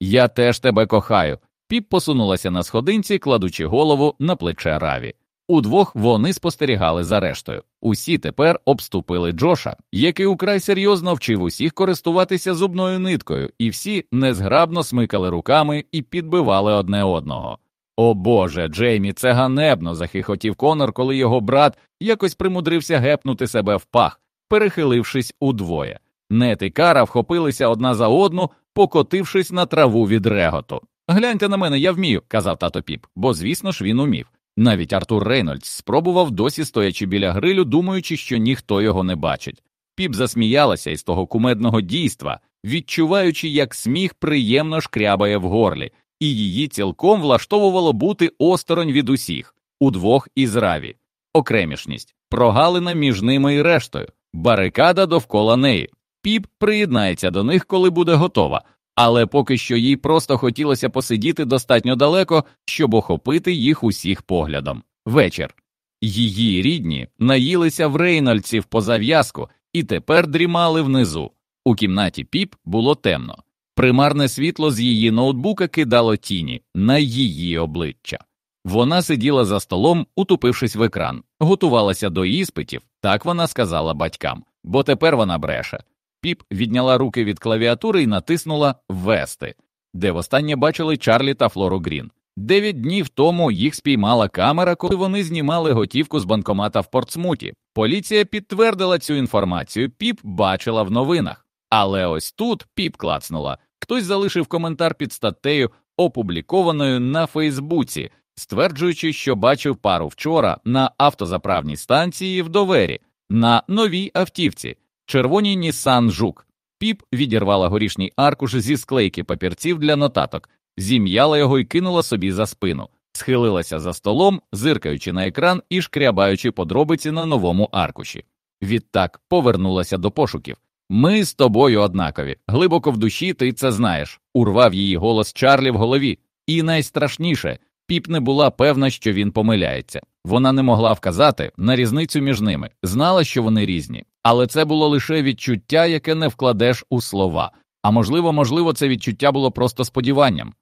Я теж тебе кохаю. Піп посунулася на сходинці, кладучи голову на плече Раві. Удвох вони спостерігали за рештою. Усі тепер обступили Джоша, який украй серйозно вчив усіх користуватися зубною ниткою, і всі незграбно смикали руками і підбивали одне одного. О Боже, Джеймі, це ганебно, захихотів Конор, коли його брат якось примудрився гепнути себе в пах, перехилившись удвоє. Нет і кара вхопилися одна за одну, покотившись на траву від реготу. Гляньте на мене, я вмію, казав тато піп, бо, звісно ж, він умів. Навіть Артур Рейнольдс спробував досі стоячи біля грилю, думаючи, що ніхто його не бачить. Піп засміялася із того кумедного дійства, відчуваючи, як сміх приємно шкрябає в горлі, і її цілком влаштовувало бути осторонь від усіх, удвох із раві, окремішність, прогалина між ними і рештою, барикада довкола неї. Піп приєднається до них, коли буде готова, але поки що їй просто хотілося посидіти достатньо далеко, щоб охопити їх усіх поглядом. Вечір. Її рідні наїлися в Рейнольдсів по зав'язку і тепер дрімали внизу. У кімнаті Піп було темно. Примарне світло з її ноутбука кидало тіні на її обличчя. Вона сиділа за столом, утупившись в екран, готувалася до іспитів, так вона сказала батькам, бо тепер вона бреше. Піп відняла руки від клавіатури і натиснула Вести, де востаннє бачили Чарлі та Флору Грін. Дев'ять днів тому їх спіймала камера, коли вони знімали готівку з банкомата в Портсмуті. Поліція підтвердила цю інформацію, Піп бачила в новинах. Але ось тут Піп клацнула. Хтось залишив коментар під статтею, опублікованою на Фейсбуці, стверджуючи, що бачив пару вчора на автозаправній станції в довері на новій автівці, червоній Нісан Жук. Піп відірвала горішній аркуш зі склейки папірців для нотаток, зім'яла його і кинула собі за спину, схилилася за столом, зиркаючи на екран і шкрябаючи подробиці на новому аркуші. Відтак повернулася до пошуків. Ми з тобою однакові. Глибоко в душі ти це знаєш, урвав її голос Чарлі в голові. І найстрашніше, піп не була певна, що він помиляється. Вона не могла вказати на різницю між ними, знала, що вони різні, але це було лише відчуття, яке не вкладеш у слова. А можливо, можливо, це відчуття було просто сподіванням.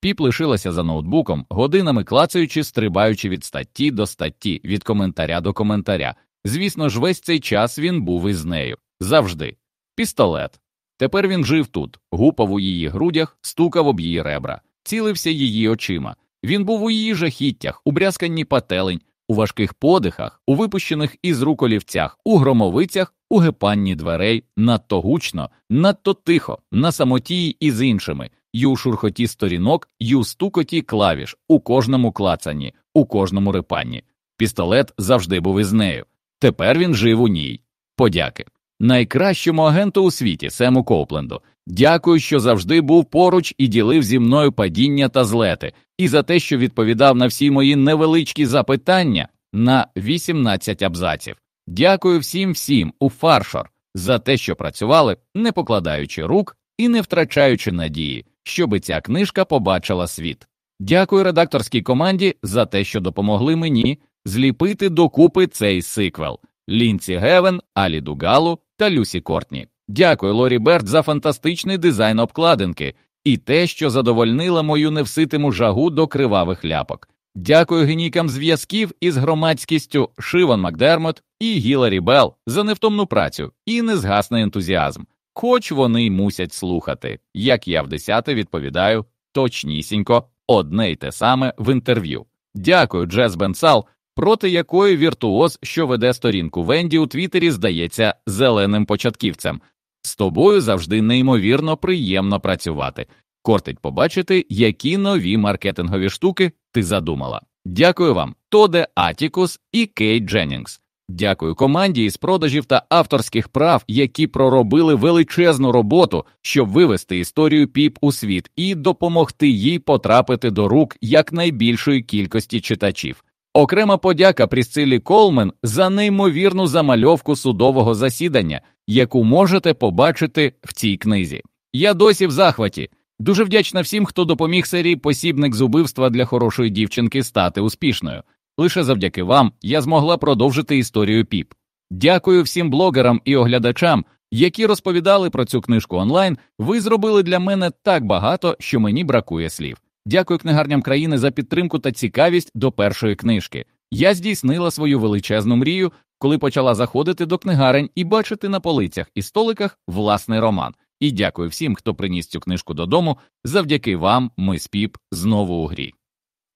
Піп лишилася за ноутбуком, годинами клацаючи, стрибаючи від статті до статті, від коментаря до коментаря. Звісно ж, весь цей час він був із нею завжди. Пістолет. Тепер він жив тут, гупав у її грудях, стукав об її ребра, цілився її очима. Він був у її жахіттях, у брязканні пателень, у важких подихах, у випущених із рук олівцях, у громовицях, у гепанні дверей, надто гучно, надто тихо, на самоті із іншими, й у шурхоті сторінок, й у стукоті клавіш, у кожному клацанні, у кожному рипанні. Пістолет завжди був із нею. Тепер він жив у ній. Подяки. Найкращому агенту у світі Сему Коупленду. Дякую, що завжди був поруч і ділив зі мною падіння та злети, і за те, що відповідав на всі мої невеличкі запитання на 18 абзаців. Дякую всім всім у фаршор за те, що працювали, не покладаючи рук і не втрачаючи надії, щоби ця книжка побачила світ. Дякую редакторській команді за те, що допомогли мені зліпити докупи цей сиквел. Лінці Гевен, Алі Дугалу та Люсі Кортні. Дякую Лорі Берт за фантастичний дизайн обкладинки і те, що задовольнила мою невситиму жагу до кривавих ляпок. Дякую генійкам зв'язків із громадськістю Шивон Макдермот і Гіларі Белл за невтомну працю і незгасний ентузіазм, хоч вони й мусять слухати, як я в десяте відповідаю точнісінько одне й те саме в інтерв'ю. Дякую, Джес Бенсал, проти якої віртуоз, що веде сторінку Венді у Твіттері, здається зеленим початківцем. З тобою завжди неймовірно приємно працювати. Кортить побачити, які нові маркетингові штуки ти задумала. Дякую вам, Тоде Атікус і Кейт Дженнінгс. Дякую команді із продажів та авторських прав, які проробили величезну роботу, щоб вивести історію піп у світ і допомогти їй потрапити до рук якнайбільшої кількості читачів. Окрема подяка Прісцилі Колмен за неймовірну замальовку судового засідання, яку можете побачити в цій книзі. Я досі в захваті. Дуже вдячна всім, хто допоміг серії посібник з убивства для хорошої дівчинки стати успішною. Лише завдяки вам я змогла продовжити історію піп. Дякую всім блогерам і оглядачам, які розповідали про цю книжку онлайн. Ви зробили для мене так багато, що мені бракує слів. Дякую книгарням країни за підтримку та цікавість до першої книжки. Я здійснила свою величезну мрію, коли почала заходити до книгарень і бачити на полицях і столиках власний роман. І дякую всім, хто приніс цю книжку додому. Завдяки вам ми з піп знову у грі.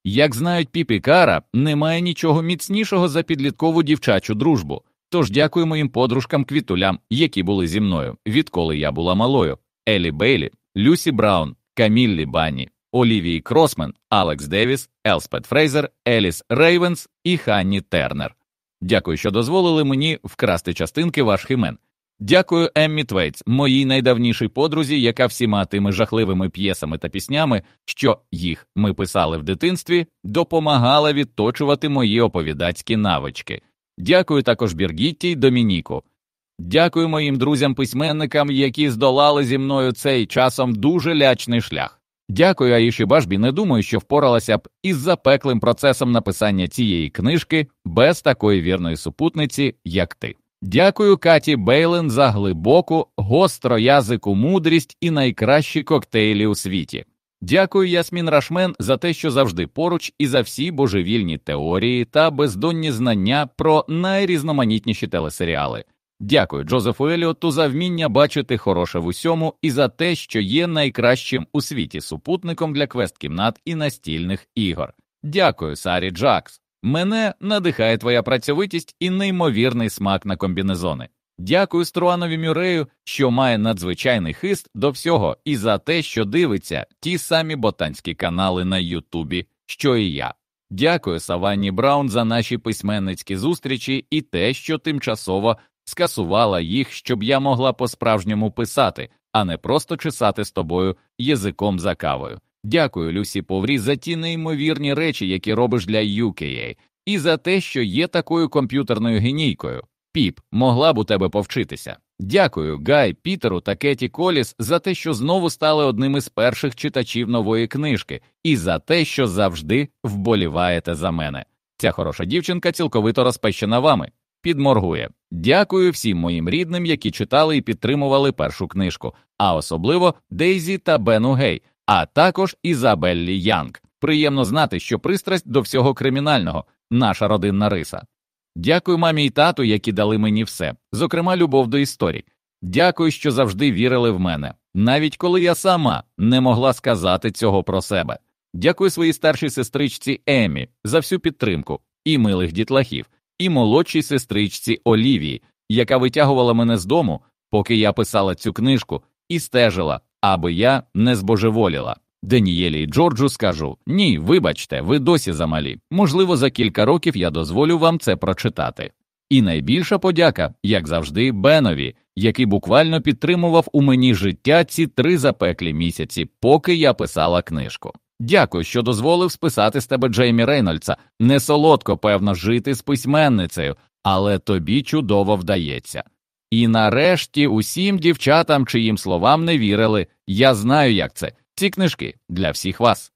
Як знають піп і кара, немає нічого міцнішого за підліткову дівчачу дружбу. Тож дякую моїм подружкам квітулям, які були зі мною, відколи я була малою: Елі Бейлі, Люсі Браун, Каміллі Банні, Олівії Кросмен, Алекс Девіс, Елспет Фрейзер, Еліс Рейвенс і Ханні Тернер. Дякую, що дозволили мені вкрасти частинки ваших імен. Дякую Еммі Твейтс, моїй найдавнішій подрузі, яка всіма тими жахливими п'єсами та піснями, що їх ми писали в дитинстві, допомагала відточувати мої оповідацькі навички. Дякую також Біргітті й Домініку. Дякую моїм друзям-письменникам, які здолали зі мною цей часом дуже лячний шлях. Дякую, Аїші Башбі. Не думаю, що впоралася б із запеклим процесом написання цієї книжки без такої вірної супутниці, як ти. Дякую Каті Бейлен за глибоку, гостроязику мудрість і найкращі коктейлі у світі. Дякую Ясмін Рашмен за те, що завжди поруч, і за всі божевільні теорії та бездонні знання про найрізноманітніші телесеріали. Дякую Джозефу Еліоту за вміння бачити хороше в усьому і за те, що є найкращим у світі супутником для квест-кімнат і настільних ігор. Дякую, Сарі Джакс. Мене надихає твоя працьовитість і неймовірний смак на комбінезони. Дякую Струанові Мюрею, що має надзвичайний хист до всього, і за те, що дивиться ті самі ботанські канали на Ютубі, що і я. Дякую Саванні Браун за наші письменницькі зустрічі і те, що тимчасово скасувала їх, щоб я могла по-справжньому писати, а не просто чесати з тобою язиком за кавою. Дякую, Люсі Поврі, за ті неймовірні речі, які робиш для UKA, і за те, що є такою комп'ютерною генійкою. Піп, могла б у тебе повчитися. Дякую, Гай, Пітеру та Кеті Коліс за те, що знову стали одним із перших читачів нової книжки, і за те, що завжди вболіваєте за мене. Ця хороша дівчинка цілковито розпещена вами. Підморгує. Дякую всім моїм рідним, які читали і підтримували першу книжку, а особливо Дейзі та Бену Гей, а також Ізабеллі Янг. Приємно знати, що пристрасть до всього кримінального, наша родинна риса. Дякую мамі і тату, які дали мені все, зокрема, любов до історій. Дякую, що завжди вірили в мене, навіть коли я сама не могла сказати цього про себе. Дякую своїй старшій сестричці Емі за всю підтримку і милих дітлахів, і молодшій сестричці Олівії, яка витягувала мене з дому, поки я писала цю книжку, і стежила, аби я не збожеволіла. Данієлі і Джорджу скажу ні, вибачте, ви досі замалі. Можливо, за кілька років я дозволю вам це прочитати. І найбільша подяка, як завжди, Бенові, який буквально підтримував у мені життя ці три запеклі місяці, поки я писала книжку. Дякую, що дозволив списати з тебе Джеймі Рейнольдса. Не солодко, певно, жити з письменницею, але тобі чудово вдається. І нарешті усім дівчатам, чиїм словам не вірили, я знаю, як це. Ці книжки для всіх вас.